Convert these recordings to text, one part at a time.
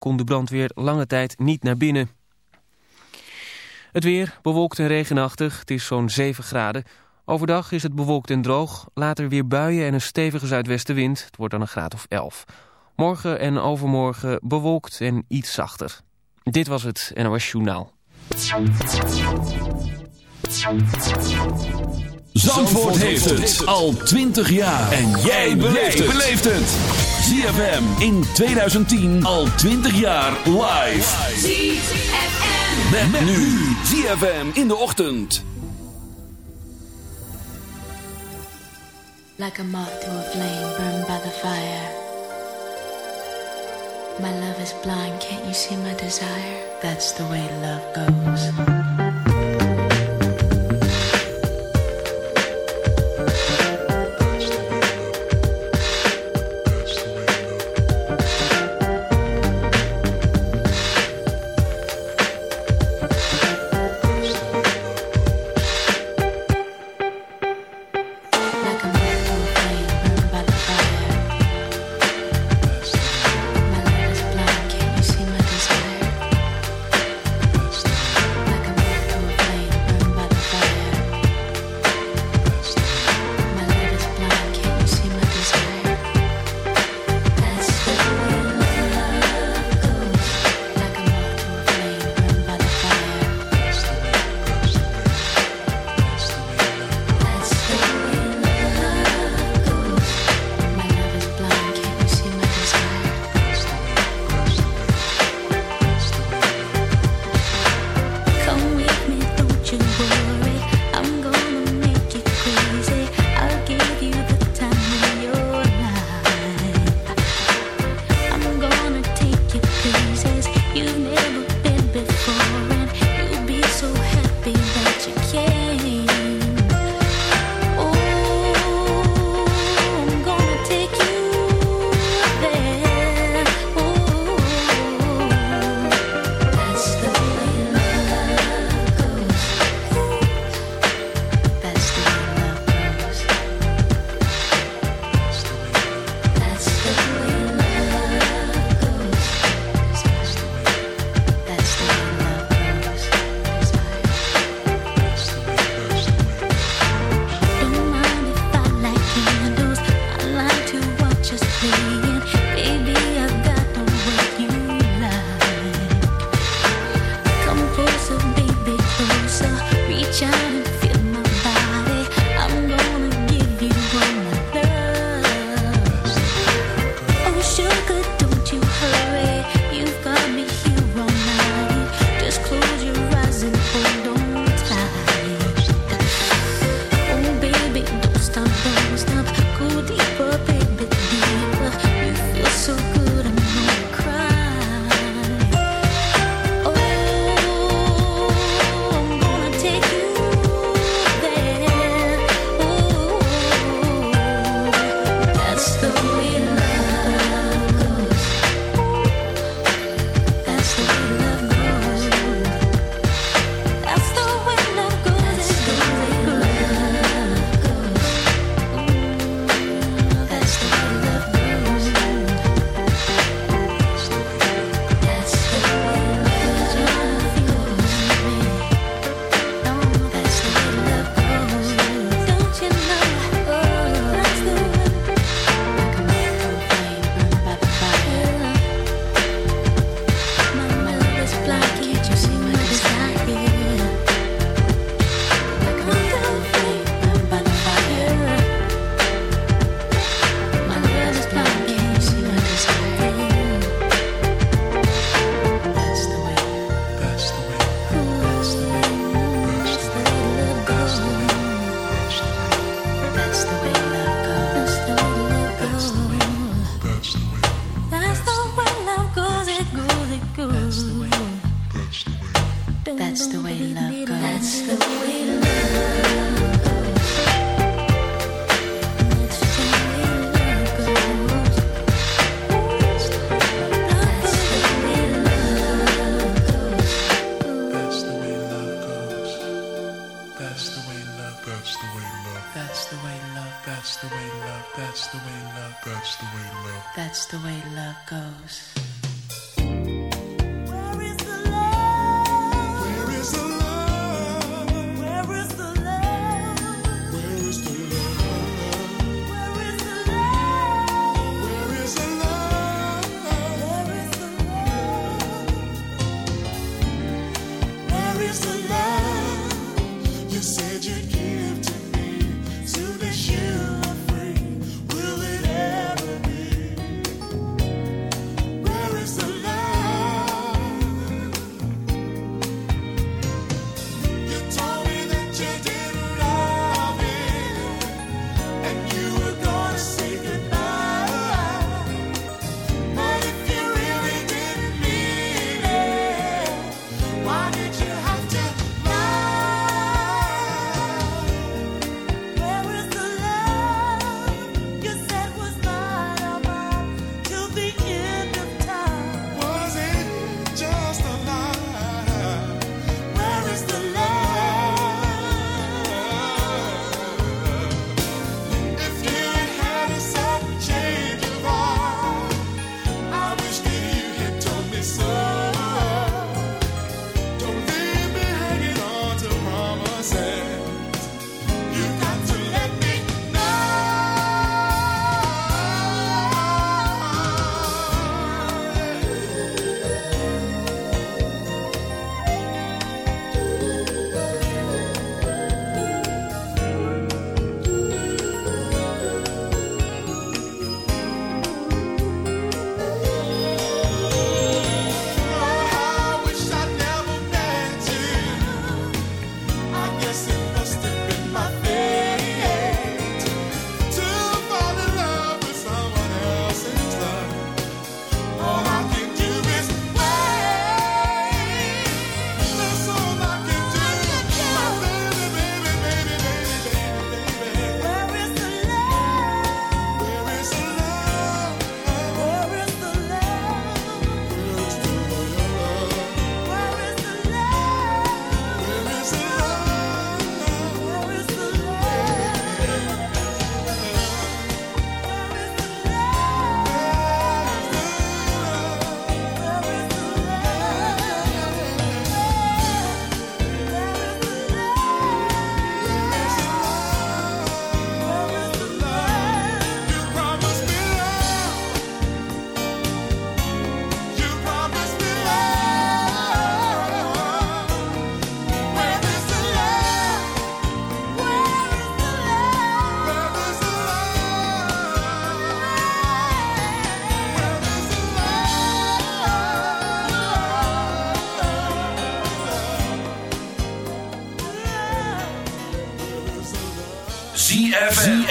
kon de brandweer lange tijd niet naar binnen. Het weer, bewolkt en regenachtig, het is zo'n 7 graden. Overdag is het bewolkt en droog, later weer buien en een stevige zuidwestenwind. Het wordt dan een graad of 11. Morgen en overmorgen bewolkt en iets zachter. Dit was het NOS Journaal. Zandvoort heeft het al 20 jaar. En jij beleeft het. ZFM in 2010 al 20 jaar live. ZFM. Met, nu. ZFM in de ochtend. Like a moth to a flame burned by the fire. My love is blind, can't you see my desire? That's the way love goes.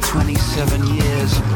for 27 years.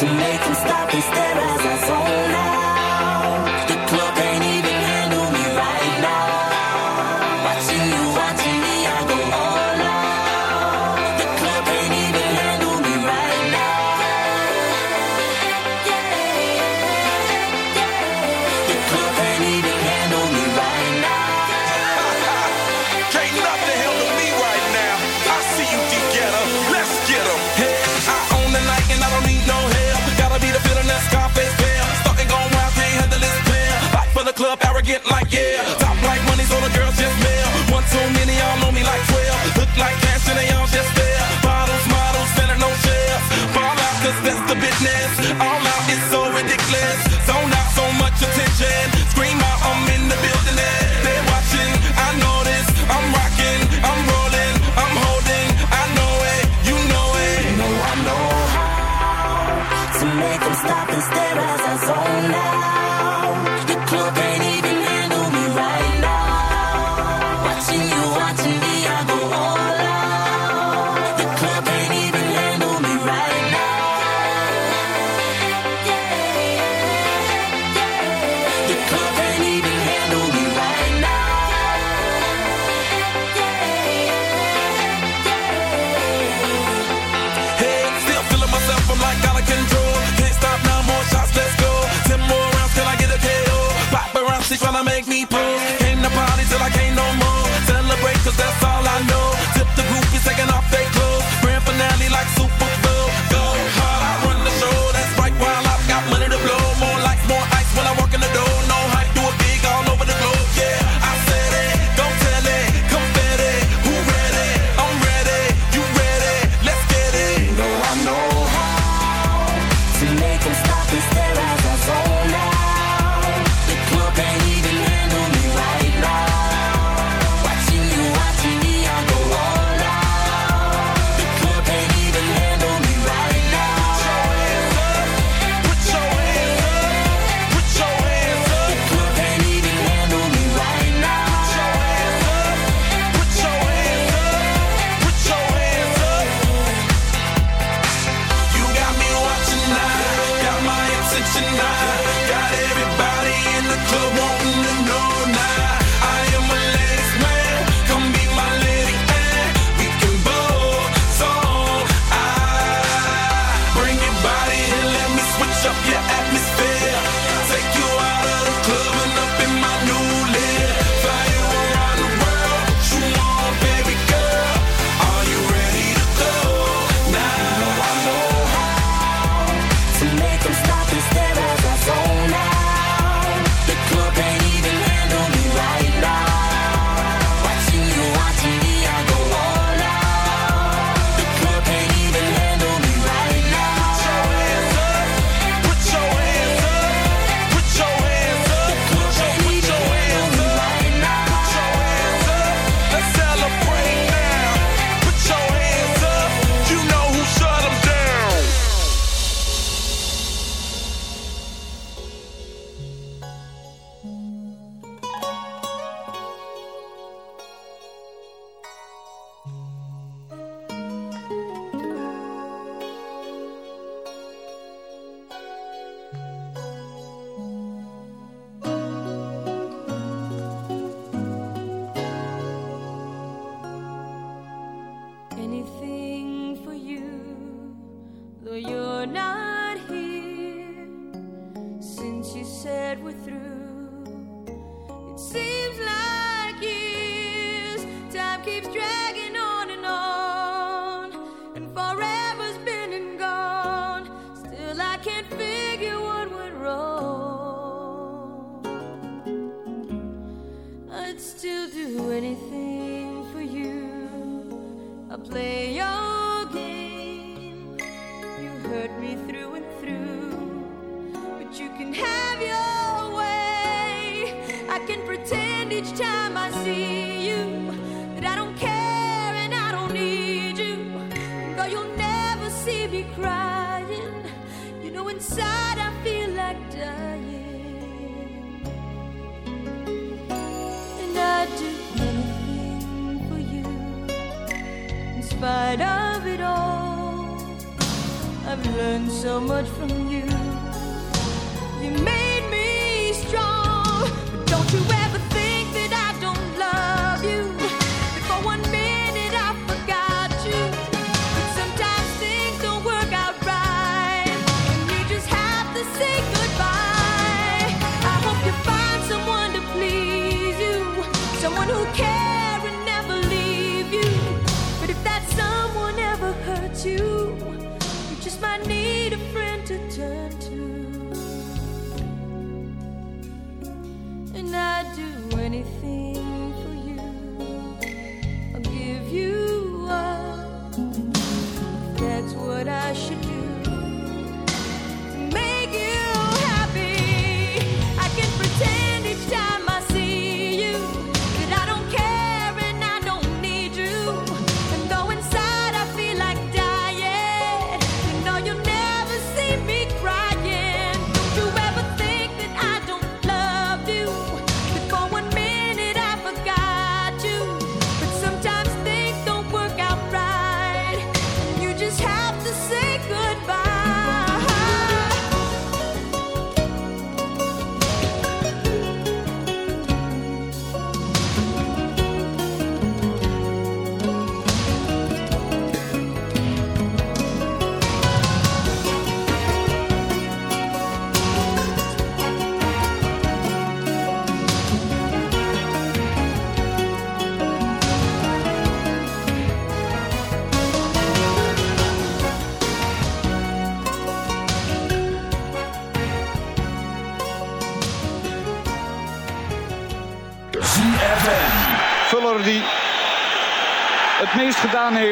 to make them stop and stare as I fall.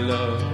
love.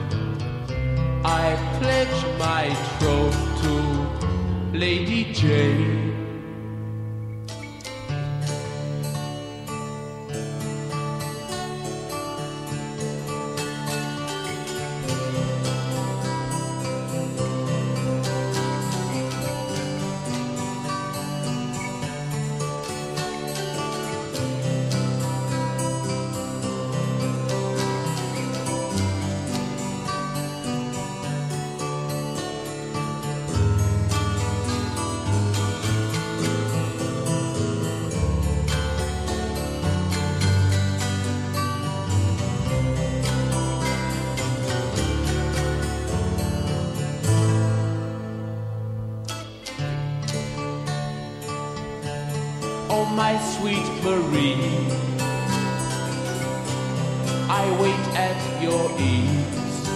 I wait at your ease.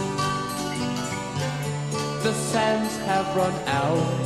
The sands have run out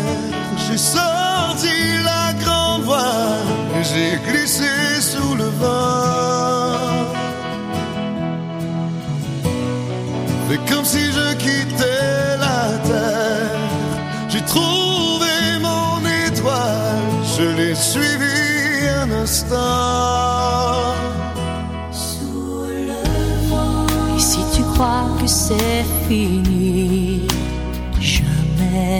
Sorti la grande voile j'ai glissé sous le vent. Fais comme si je quittais la terre. J'ai trouvé mon étoile, je l'ai suivi un instant. Et si tu crois que c'est fini, jamais.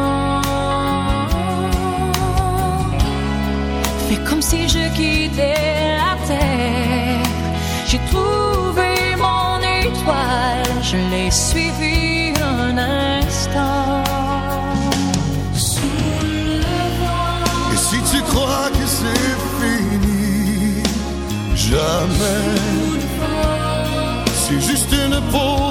Si je quittais la terre. J'ai trouvé mon étoile, je l'ai suivi un instant. Sous le vent. Et si tu crois que c'est fini, jamais. C'est juste une pause,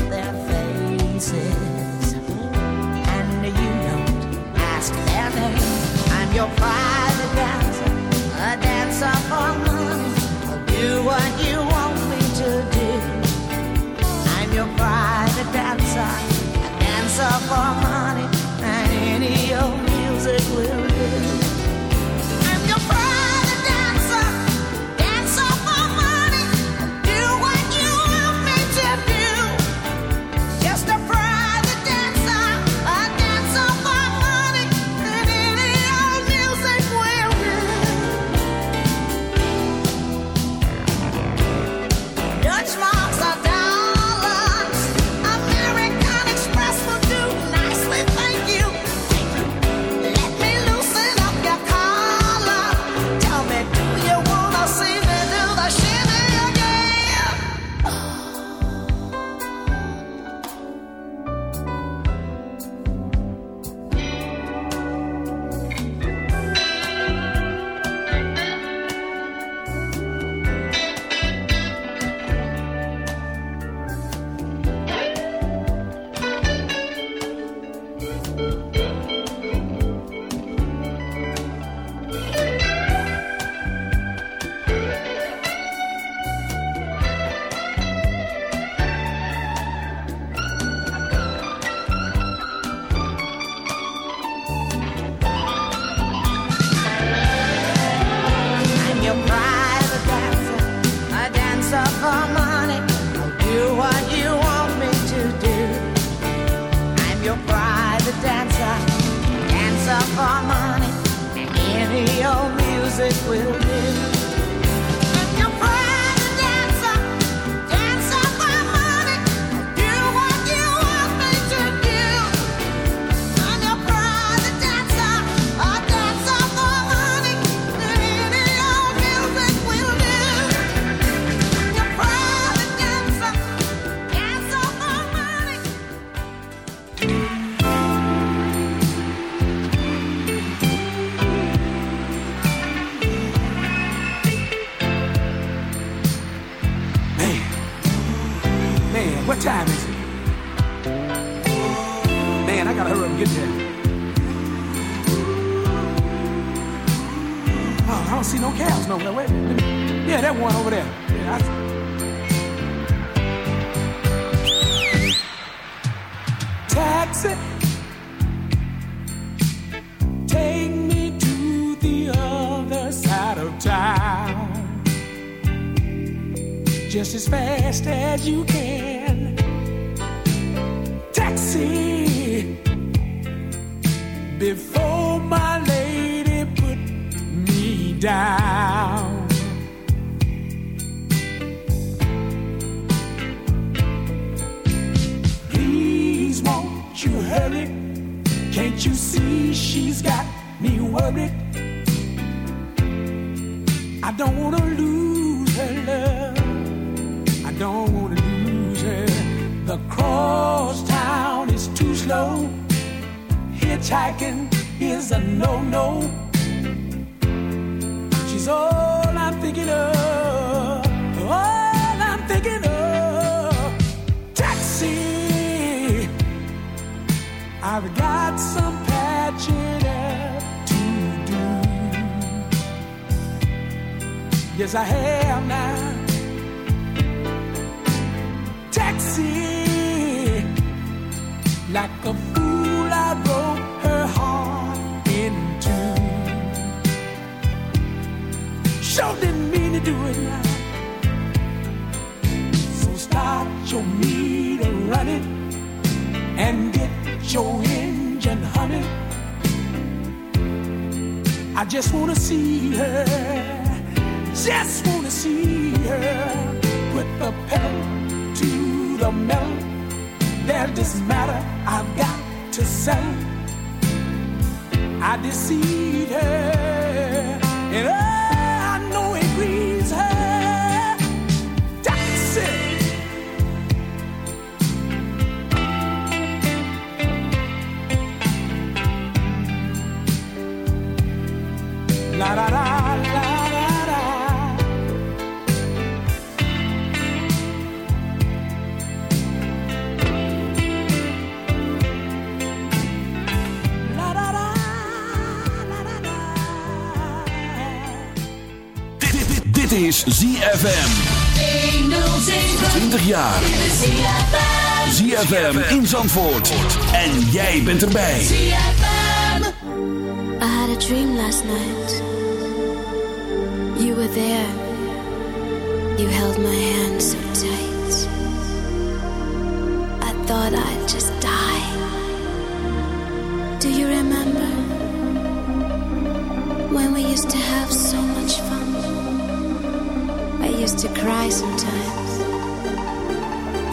dessa forma. Just wanna see her, is ZFM. 20 jaar. ZFM in Zandvoort. En jij bent erbij. I had a dream last night. You were there. You held my hand so tight. I thought I'd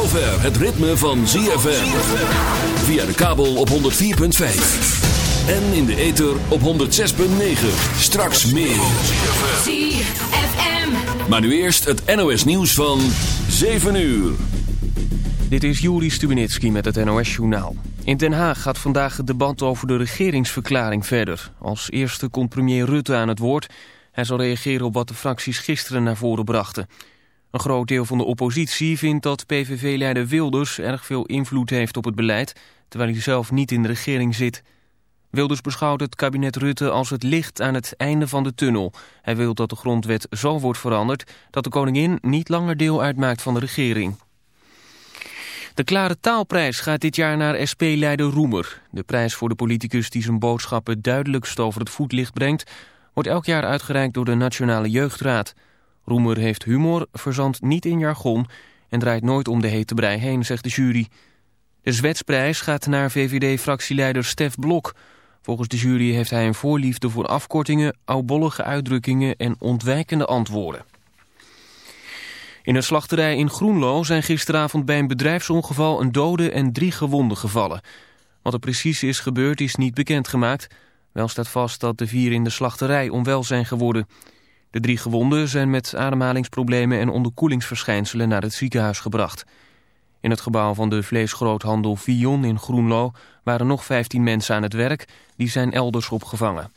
Zover het ritme van ZFM. Via de kabel op 104.5. En in de ether op 106.9. Straks meer. ZFM. Maar nu eerst het NOS nieuws van 7 uur. Dit is Juri Stubenitski met het NOS-journaal. In Den Haag gaat vandaag het debat over de regeringsverklaring verder. Als eerste komt premier Rutte aan het woord. Hij zal reageren op wat de fracties gisteren naar voren brachten. Een groot deel van de oppositie vindt dat PVV-leider Wilders erg veel invloed heeft op het beleid, terwijl hij zelf niet in de regering zit. Wilders beschouwt het kabinet Rutte als het licht aan het einde van de tunnel. Hij wil dat de grondwet zo wordt veranderd dat de koningin niet langer deel uitmaakt van de regering. De Klare Taalprijs gaat dit jaar naar SP-leider Roemer. De prijs voor de politicus die zijn boodschappen duidelijkst over het voetlicht brengt... wordt elk jaar uitgereikt door de Nationale Jeugdraad. Roemer heeft humor, verzandt niet in jargon... en draait nooit om de hete brei heen, zegt de jury. De Zwetsprijs gaat naar VVD-fractieleider Stef Blok. Volgens de jury heeft hij een voorliefde voor afkortingen... oudbollige uitdrukkingen en ontwijkende antwoorden. In een slachterij in Groenlo zijn gisteravond bij een bedrijfsongeval een dode en drie gewonden gevallen. Wat er precies is gebeurd is niet bekendgemaakt. Wel staat vast dat de vier in de slachterij onwel zijn geworden. De drie gewonden zijn met ademhalingsproblemen en onderkoelingsverschijnselen naar het ziekenhuis gebracht. In het gebouw van de vleesgroothandel Vion in Groenlo waren nog 15 mensen aan het werk. Die zijn elders opgevangen.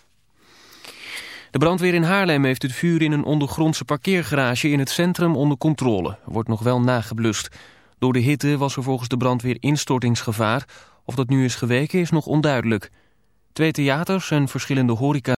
De brandweer in Haarlem heeft het vuur in een ondergrondse parkeergarage in het centrum onder controle. Wordt nog wel nageblust. Door de hitte was er volgens de brandweer instortingsgevaar. Of dat nu is geweken is nog onduidelijk. Twee theaters en verschillende horeca